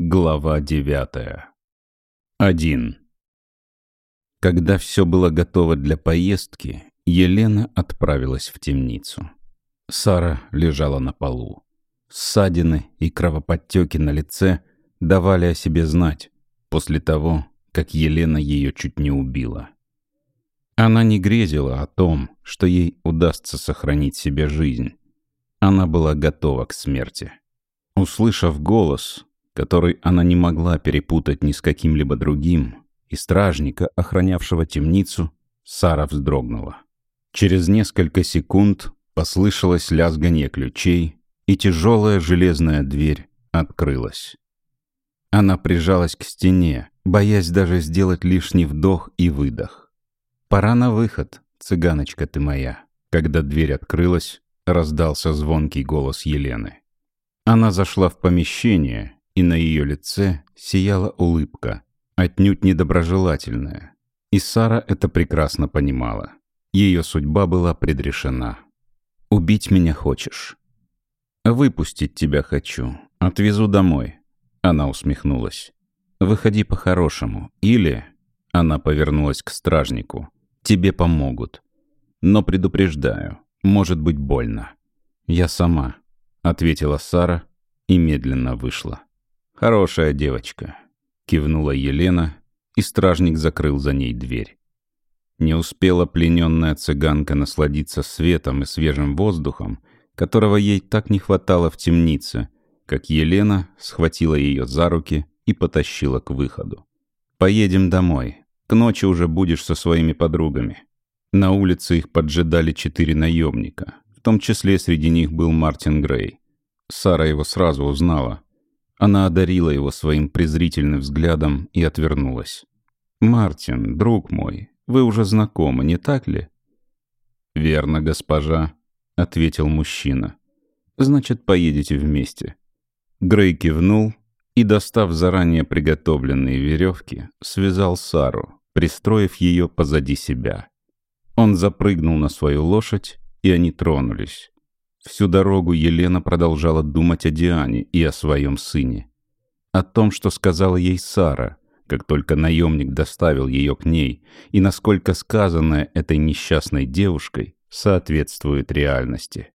Глава девятая. Один. Когда все было готово для поездки, Елена отправилась в темницу. Сара лежала на полу. Ссадины и кровоподтеки на лице давали о себе знать после того, как Елена ее чуть не убила. Она не грезила о том, что ей удастся сохранить себе жизнь. Она была готова к смерти. Услышав голос, который она не могла перепутать ни с каким-либо другим, и стражника, охранявшего темницу, Сара вздрогнула. Через несколько секунд послышалось лязганье ключей, и тяжелая железная дверь открылась. Она прижалась к стене, боясь даже сделать лишний вдох и выдох. «Пора на выход, цыганочка ты моя». Когда дверь открылась, раздался звонкий голос Елены. Она зашла в помещение, и на ее лице сияла улыбка, отнюдь недоброжелательная. И Сара это прекрасно понимала. Ее судьба была предрешена. «Убить меня хочешь?» «Выпустить тебя хочу. Отвезу домой». Она усмехнулась. «Выходи по-хорошему. Или...» Она повернулась к стражнику. «Тебе помогут. Но предупреждаю, может быть больно». «Я сама», — ответила Сара и медленно вышла. «Хорошая девочка», — кивнула Елена, и стражник закрыл за ней дверь. Не успела плененная цыганка насладиться светом и свежим воздухом, которого ей так не хватало в темнице, как Елена схватила ее за руки и потащила к выходу. «Поедем домой. К ночи уже будешь со своими подругами». На улице их поджидали четыре наемника. В том числе среди них был Мартин Грей. Сара его сразу узнала — она одарила его своим презрительным взглядом и отвернулась. «Мартин, друг мой, вы уже знакомы, не так ли?» «Верно, госпожа», — ответил мужчина. «Значит, поедете вместе». Грей кивнул и, достав заранее приготовленные веревки, связал Сару, пристроив ее позади себя. Он запрыгнул на свою лошадь, и они тронулись. Всю дорогу Елена продолжала думать о Диане и о своем сыне. О том, что сказала ей Сара, как только наемник доставил ее к ней, и насколько сказанное этой несчастной девушкой соответствует реальности.